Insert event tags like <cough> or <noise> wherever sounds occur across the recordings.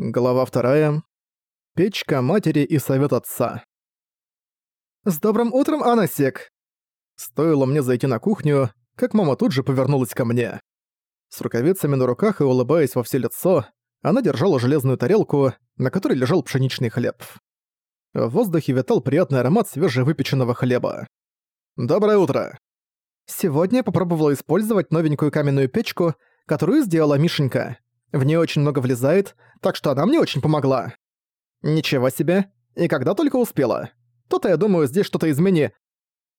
Глава вторая. Печка матери и совет отца. «С добрым утром, Анасик!» Стоило мне зайти на кухню, как мама тут же повернулась ко мне. С рукавицами на руках и улыбаясь во все лицо, она держала железную тарелку, на которой лежал пшеничный хлеб. В воздухе витал приятный аромат свежевыпеченного хлеба. «Доброе утро!» Сегодня я попробовала использовать новенькую каменную печку, которую сделала Мишенька. В нее очень много влезает, так что она мне очень помогла. Ничего себе. И когда только успела. То-то, я думаю, здесь что-то измени.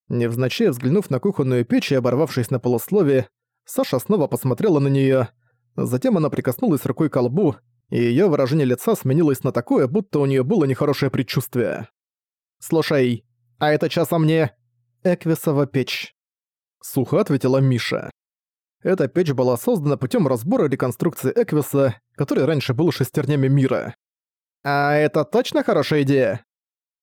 Невзначай взглянув на кухонную печь и оборвавшись на полуслове, Саша снова посмотрела на неё. Затем она прикоснулась рукой к колбу, и её выражение лица сменилось на такое, будто у неё было нехорошее предчувствие. «Слушай, а это часом мне...» «Эквисова печь», — сухо ответила Миша. Эта печь была создана путем разбора реконструкции Эквиса, который раньше был шестернями мира. А это точно хорошая идея?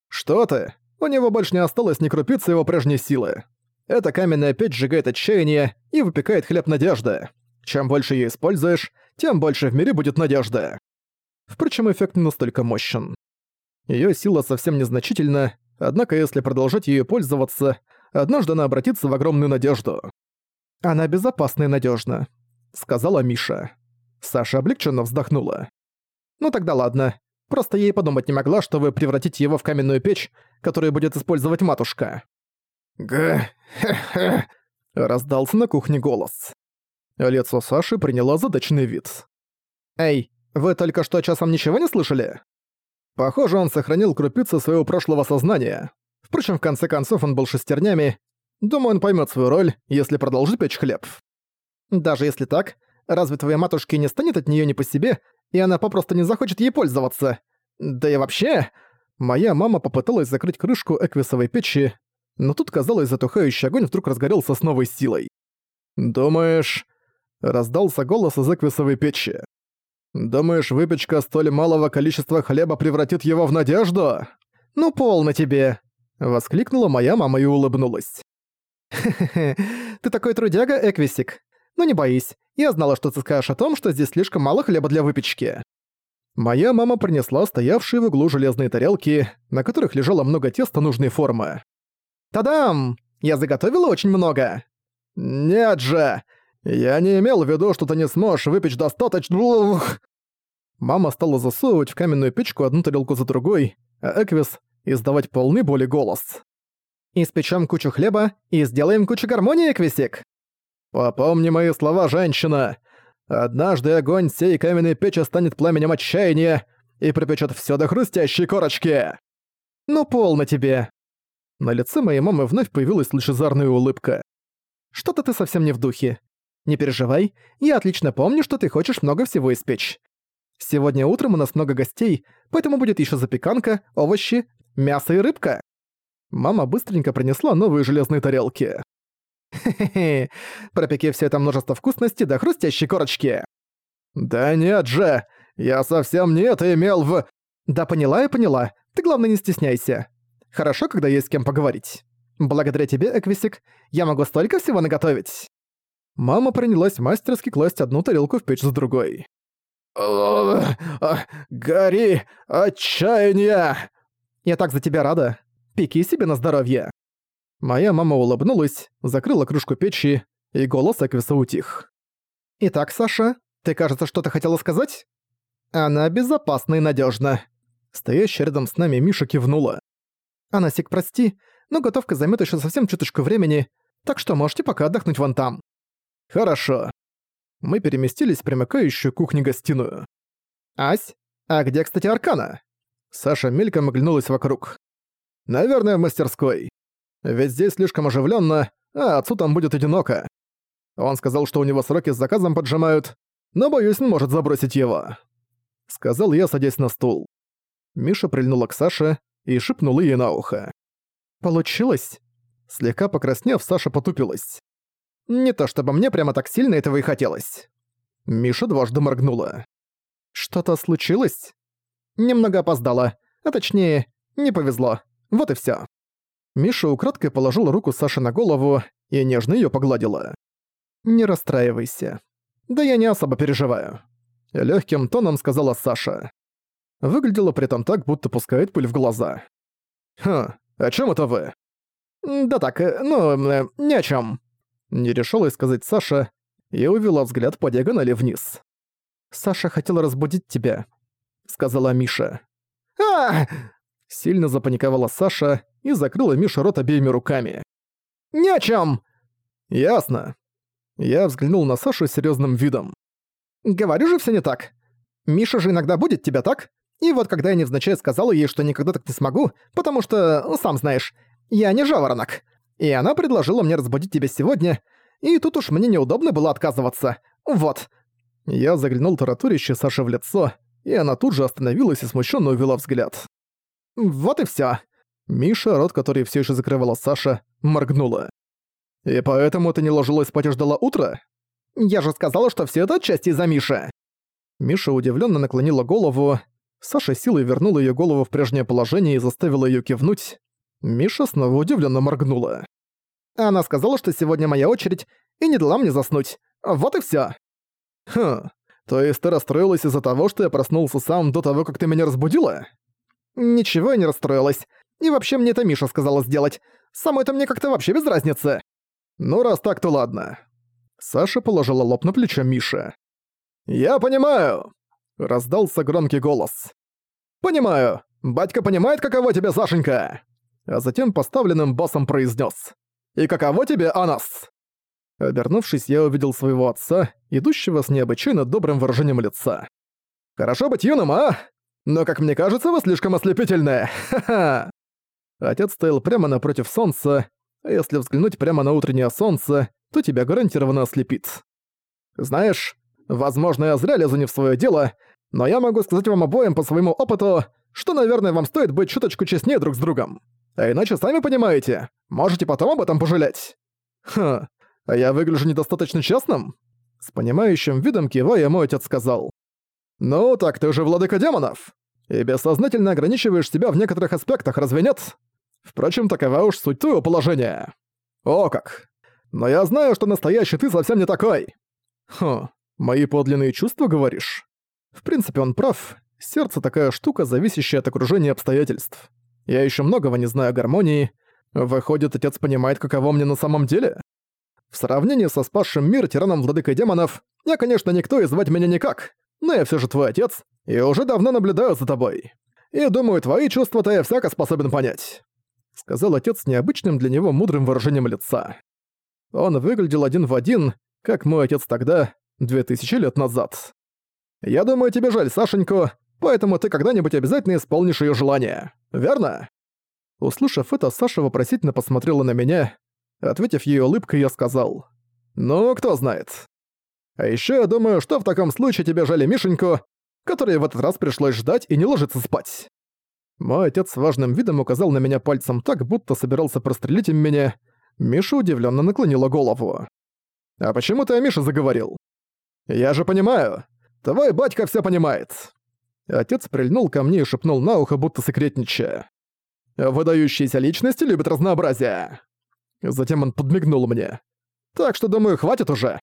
Что ты? У него больше не осталось ни крупицы его прежней силы. Эта каменная печь сжигает отчаяние и выпекает хлеб надежды. Чем больше ее используешь, тем больше в мире будет надежда. Впрочем, эффект не настолько мощен. Её сила совсем незначительна, однако если продолжать ею пользоваться, однажды она обратится в огромную надежду. «Она безопасна и надежна, сказала Миша. Саша облегченно вздохнула. «Ну тогда ладно. Просто ей подумать не могла, что вы превратите его в каменную печь, которую будет использовать матушка». «Г... хе-хе...» раздался на кухне голос. Лицо Саши приняло задачный вид. «Эй, вы только что часом ничего не слышали?» Похоже, он сохранил крупицы своего прошлого сознания. Впрочем, в конце концов он был шестернями, Думаю, он поймет свою роль, если продолжит печь хлеб. Даже если так, разве твоей матушке не станет от нее не по себе, и она попросту не захочет ей пользоваться? Да и вообще... Моя мама попыталась закрыть крышку эквисовой печи, но тут, казалось, затухающий огонь вдруг разгорелся с новой силой. «Думаешь...» — раздался голос из эквисовой печи. «Думаешь, выпечка столь малого количества хлеба превратит его в надежду?» «Ну, полно тебе!» — воскликнула моя мама и улыбнулась. «Хе-хе-хе, <laughs> ты такой трудяга, Эквисик. Но не боись, я знала, что ты скажешь о том, что здесь слишком мало хлеба для выпечки». Моя мама принесла стоявшие в углу железные тарелки, на которых лежало много теста нужной формы. «Тадам! Я заготовила очень много!» «Нет же! Я не имел в виду, что ты не сможешь выпечь достаточно...» Мама стала засовывать в каменную печку одну тарелку за другой, а Эквис — издавать полный боли голос. Испечем кучу хлеба и сделаем кучу гармонии, Квисик. Попомни мои слова, женщина. Однажды огонь сей каменной печи станет пламенем отчаяния и пропечет все до хрустящей корочки. Ну, полно тебе. На лице моей мамы вновь появилась лучезарная улыбка. Что-то ты совсем не в духе. Не переживай, я отлично помню, что ты хочешь много всего испечь. Сегодня утром у нас много гостей, поэтому будет еще запеканка, овощи, мясо и рыбка. Мама быстренько принесла новые железные тарелки. «Хе-хе-хе, пропеки все это множество вкусностей до хрустящей корочки». «Да нет же, я совсем не это имел в...» «Да поняла я поняла, ты главное не стесняйся. Хорошо, когда есть с кем поговорить. Благодаря тебе, Эквисик, я могу столько всего наготовить». Мама принялась мастерски класть одну тарелку в печь за другой. «Гори! Отчаяние!» «Я так за тебя рада. Пеки себе на здоровье!» Моя мама улыбнулась, закрыла крышку печи, и голос Эквиса утих. «Итак, Саша, ты, кажется, что-то хотела сказать?» «Она безопасна и надежна. Стоящая рядом с нами Миша кивнула. «Анасик, прости, но готовка займет еще совсем чуточку времени, так что можете пока отдохнуть вон там». «Хорошо». Мы переместились в примыкающую кухню-гостиную. «Ась, а где, кстати, Аркана?» Саша мельком оглянулась вокруг. Наверное, в мастерской. Ведь здесь слишком оживленно, а отцу там будет одиноко. Он сказал, что у него сроки с заказом поджимают, но, боюсь, он может забросить его. Сказал я, садясь на стул. Миша прильнула к Саше и шепнула ей на ухо. «Получилось?» Слегка покраснев, Саша потупилась. «Не то чтобы мне прямо так сильно этого и хотелось». Миша дважды моргнула. «Что-то случилось?» «Немного опоздала, а точнее, не повезло. Вот и всё. Миша украдкой положила руку Саше на голову и нежно её погладила. «Не расстраивайся. Да я не особо переживаю», — лёгким тоном сказала Саша. Выглядело при этом так, будто пускает пыль в глаза. «Хм, о чем это вы?» «Да так, э, ну, э, ни о чем. Не решила сказать Саша и увела взгляд по диагонали вниз. «Саша хотела разбудить тебя», — сказала Миша. а Сильно запаниковала Саша и закрыла Миша рот обеими руками. «Ни о чем. «Ясно». Я взглянул на Сашу с серьёзным видом. «Говорю же все не так. Миша же иногда будет тебя, так? И вот когда я невзначай сказала ей, что никогда так не смогу, потому что, сам знаешь, я не жаворонок. И она предложила мне разбудить тебя сегодня, и тут уж мне неудобно было отказываться. Вот». Я заглянул таратурище Саше в лицо, и она тут же остановилась и смущенно увела взгляд. «Вот и всё». Миша, рот который все еще закрывала Саша, моргнула. «И поэтому ты не ложилась спать и ждала утра?» «Я же сказала, что все это отчасти из-за Миши». Миша удивленно наклонила голову. Саша силой вернула ее голову в прежнее положение и заставила ее кивнуть. Миша снова удивленно моргнула. Она сказала, что сегодня моя очередь, и не дала мне заснуть. Вот и все. Хм, то есть ты расстроилась из-за того, что я проснулся сам до того, как ты меня разбудила? Ничего я не расстроилась. И вообще мне это Миша сказала сделать. Самой это мне как-то вообще без разницы. Ну, раз так, то ладно. Саша положила лоб на плечо Миши. «Я понимаю!» — раздался громкий голос. «Понимаю! Батька понимает, каково тебе, Сашенька!» А затем поставленным басом произнес: «И каково тебе, Анас?» Обернувшись, я увидел своего отца, идущего с необычайно добрым выражением лица. «Хорошо быть юным, а? Но, как мне кажется, вы слишком ослепительны! Ха-ха!» Отец стоял прямо напротив солнца, а если взглянуть прямо на утреннее солнце, то тебя гарантированно ослепит. Знаешь, возможно, я зря лезу не в своё дело, но я могу сказать вам обоим по своему опыту, что, наверное, вам стоит быть чуточку честнее друг с другом. А иначе, сами понимаете, можете потом об этом пожалеть. Ха, а я выгляжу недостаточно честным? С понимающим видом кивая, мой отец сказал. «Ну, так ты же владыка демонов. И бессознательно ограничиваешь себя в некоторых аспектах, разве нет? Впрочем, такова уж суть твоего положения. О как! Но я знаю, что настоящий ты совсем не такой. Хм, мои подлинные чувства, говоришь? В принципе, он прав. Сердце такая штука, зависящая от окружения обстоятельств. Я еще многого не знаю о гармонии. Выходит, отец понимает, каково мне на самом деле? В сравнении со спасшим мир тираном владыкой демонов, я, конечно, никто и звать меня никак, но я все же твой отец, и уже давно наблюдаю за тобой. И думаю, твои чувства-то я всяко способен понять», — сказал отец с необычным для него мудрым выражением лица. Он выглядел один в один, как мой отец тогда, две тысячи лет назад. «Я думаю, тебе жаль Сашеньку, поэтому ты когда-нибудь обязательно исполнишь её желание, верно?» Услышав это, Саша вопросительно посмотрела на меня. Ответив ей улыбкой, я сказал. «Ну, кто знает. А ещё я думаю, что в таком случае тебе жали Мишеньку, которой в этот раз пришлось ждать и не ложиться спать». Мой отец с важным видом указал на меня пальцем так, будто собирался прострелить им меня. Миша удивлённо наклонила голову. «А почему ты о Мише заговорил?» «Я же понимаю. Твой батька всё понимает». Отец прильнул ко мне и шепнул на ухо, будто секретничая. Выдающиеся личности любят разнообразие. Затем он подмигнул мне. Так что, думаю, хватит уже.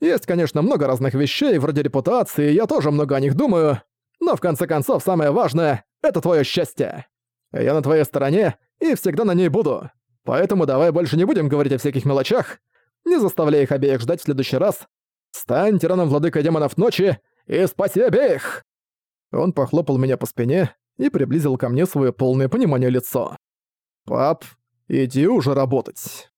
Есть, конечно, много разных вещей, вроде репутации, я тоже много о них думаю, но в конце концов самое важное — это твое счастье. Я на твоей стороне и всегда на ней буду. Поэтому давай больше не будем говорить о всяких мелочах, не заставляй их обеих ждать в следующий раз. Стань тираном владыка демонов ночи и спаси обеих!» Он похлопал меня по спине, и приблизил ко мне свое полное понимание лицо. «Пап, иди уже работать».